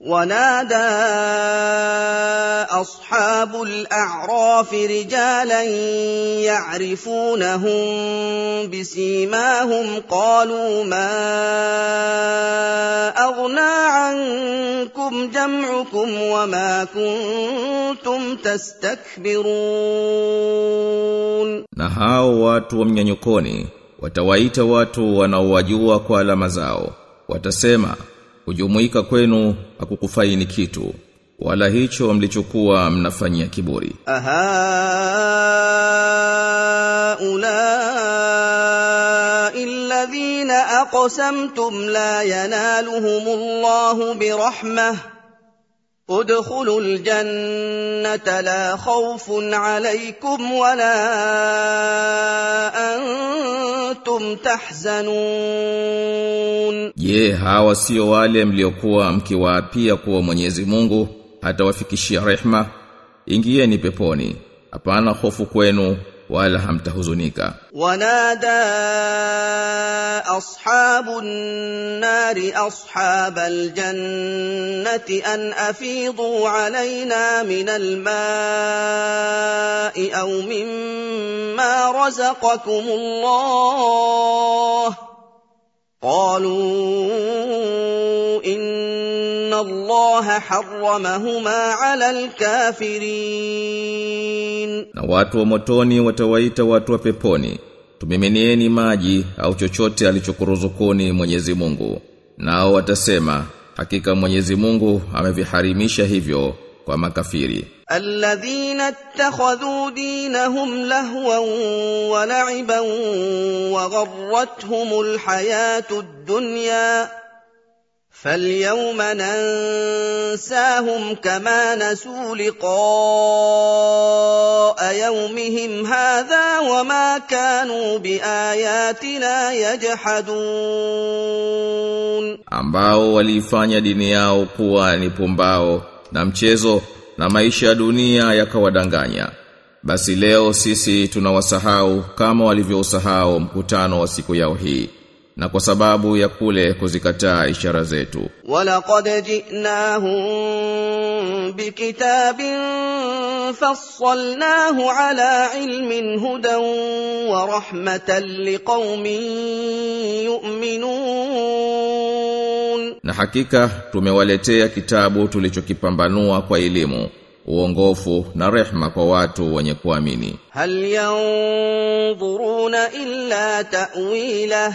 ونادى أصحاب الأعراف رجالا يعرفونهم بسيماهم قالوا ما أغنى عنكم جمعكم وما كنتم تستكبرون Na hao watu wa mnyanyukoni watawaita watu wanaowajua kwa alama zao. Watasema kujumuika kwenu hakukufaini kitu wala hicho mlichokuwa mnafanyia kiburi. Aha ula alladhina aqsamtum la yanaluhumullahu birahmah. ادخلوا الجنة لا خوف عليكم ولا أنتم تحزنون Je, hawa sio wale mliokuwa mkiwaapia kuwa Mwenyezi Mungu atawafikishia rehma? Ingieni peponi. Hapana hofu kwenu wala hamtahuzunika. ونادى أصحاب النار أصحاب الجنة أن أفيضوا علينا من الماء أو مما رزقكم الله قالوا إن الله حرمهما على الكافرين Na watu wa motoni watawaita watu wa peponi. Tumiminieni maji au chochote alichokuruzukuni Mwenyezi Mungu. Nao watasema hakika Mwenyezi Mungu ameviharimisha hivyo kwa makafiri. الذين اتخذوا دينهم لهوا ولعبا وغرتهم الحياة الدنيا فاليوم ننساهم كما نسوا لقاء يومهم هذا وما كانوا بآياتنا يجحدون ambao waliifanya dini yao kuwa ni pumbao na mchezo na maisha ya dunia yakawadanganya basi leo sisi tunawasahau kama walivyousahau mkutano wa siku yao hii na kwa sababu ya kule kuzikataa ishara zetu. Walaqad jinahum bikitabin fassalnahu ala ilmin hudan wa rahmatan liqaumin yu'minun. Na hakika tumewaletea kitabu tulichokipambanua kwa elimu uongofu na rehma kwa watu wenye kuamini. Hal yanzuruna illa ta'wilahu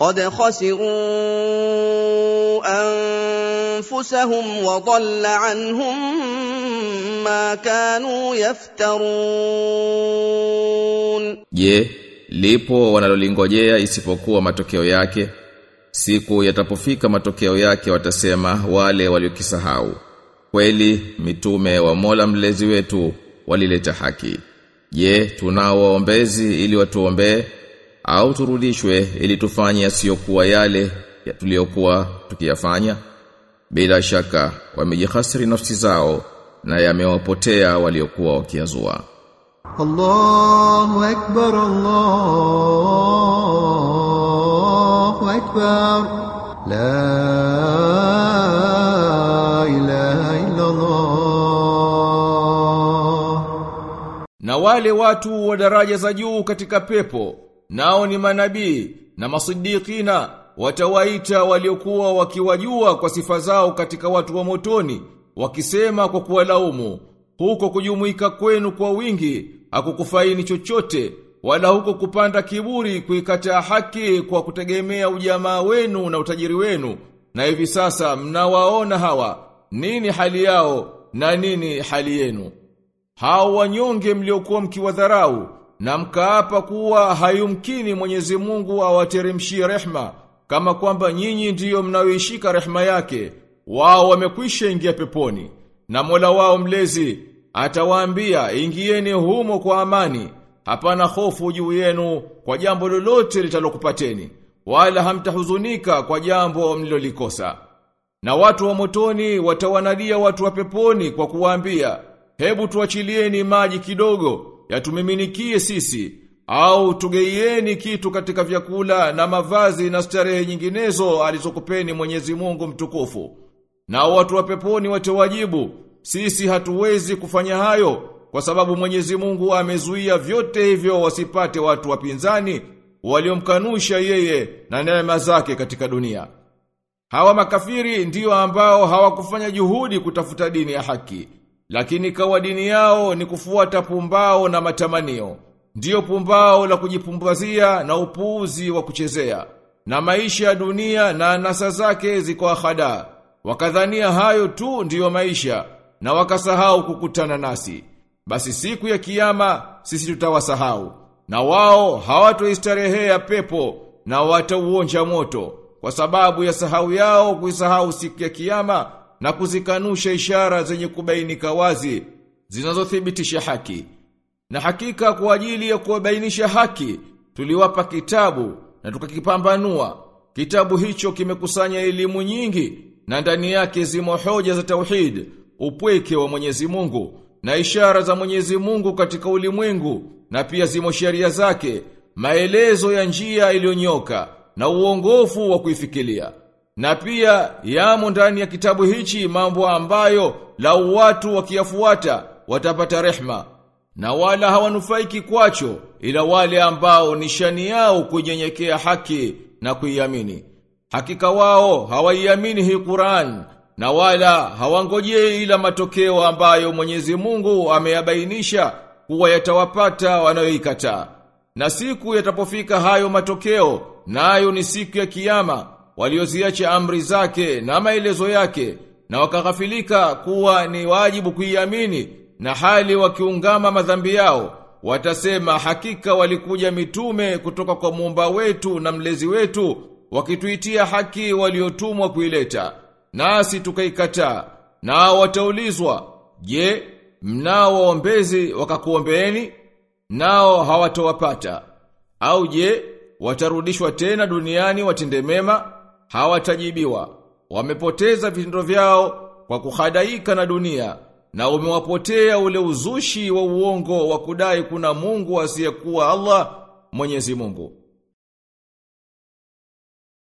قد خسروا أنفسهم وضل عنهم ما كانوا يفترون Je, lipo wanalolingojea isipokuwa matokeo yake? Siku yatapofika matokeo yake watasema wale waliokisahau. Kweli mitume wa Mola mlezi wetu walileta haki. Je, tunao waombezi ili watuombee au turudishwe ili tufanye yasiyokuwa yale ya tuliyokuwa tukiyafanya? Bila shaka wamejihasiri nafsi zao na yamewapotea waliokuwa wakiazua. Allahu akbar Allahu akbar. La ilaha illa Allah Na wale watu wa daraja za juu katika pepo nao ni manabii na masidikina, watawaita waliokuwa wakiwajua kwa sifa zao katika watu wa motoni, wakisema kwa kuwalaumu, huko kujumuika kwenu kwa wingi, hakukufaini chochote, wala huko kupanda kiburi kuikataa haki kwa kutegemea ujamaa wenu na utajiri wenu, na hivi sasa mnawaona hawa, nini hali yao na nini hali yenu. hao wanyonge mliokuwa mkiwadharau na mkaapa kuwa hayumkini Mwenyezi Mungu awateremshie rehma kama kwamba nyinyi ndiyo mnaoishika rehma yake wao wamekwisha ingia peponi. Na Mola wao mlezi atawaambia ingieni humo kwa amani hapana hofu juu yenu kwa jambo lolote litalokupateni wala hamtahuzunika kwa jambo mlilolikosa. Na watu wa motoni watawanadia watu wa peponi kwa kuwaambia hebu tuachilieni maji kidogo yatumiminikie sisi au tugeieni kitu katika vyakula na mavazi na starehe nyinginezo alizokupeni Mwenyezi Mungu mtukufu na watu wa peponi watawajibu sisi hatuwezi kufanya hayo kwa sababu Mwenyezi Mungu amezuia vyote hivyo wasipate watu wapinzani waliomkanusha yeye na neema zake katika dunia. Hawa makafiri ndiyo ambao hawakufanya juhudi kutafuta dini ya haki, lakini kawa dini yao ni kufuata pumbao na matamanio. Ndiyo pumbao la kujipumbazia na upuuzi wa kuchezea. Na maisha ya dunia na nasa zake ziko ahada. Wakadhania hayo tu ndiyo maisha na wakasahau kukutana nasi. Basi siku ya kiyama sisi tutawasahau. Na wao hawatoistarehea pepo na watauonja moto kwa sababu ya sahau yao kuisahau siku ya kiyama na kuzikanusha ishara zenye kubainika wazi zinazothibitisha haki. Na hakika kwa ajili ya kuwabainisha haki tuliwapa kitabu na tukakipambanua. Kitabu hicho kimekusanya elimu nyingi na ndani yake zimo hoja za tauhid, upweke wa Mwenyezi Mungu na ishara za Mwenyezi Mungu katika ulimwengu na pia zimo sheria zake, maelezo ya njia iliyonyoka na uongofu wa kuifikilia. Na pia yamo ndani ya kitabu hichi mambo ambayo lau watu wakiyafuata watapata rehma na wala hawanufaiki kwacho ila wale ambao nishani yao kunyenyekea haki na kuiamini. Hakika wao hawaiamini hii Qur'an na wala hawangojei ila matokeo ambayo Mwenyezi Mungu ameyabainisha kuwa yatawapata wanayoikataa. Na siku yatapofika hayo matokeo, nayo na ni siku ya kiyama, walioziacha amri zake na maelezo yake, na wakaghafilika kuwa ni wajibu kuiamini, na hali wakiungama madhambi yao, watasema hakika walikuja mitume kutoka kwa muumba wetu na mlezi wetu, wakituitia haki waliotumwa kuileta. Nasi tukaikataa nao wataulizwa je mnao waombezi wakakuombeeni? Nao hawatowapata. Au je watarudishwa tena duniani watende mema hawatajibiwa. Wamepoteza vitendo vyao kwa kuhadaika na dunia na umewapotea ule uzushi wa uongo wa kudai kuna Mungu asiyekuwa Allah Mwenyezi Mungu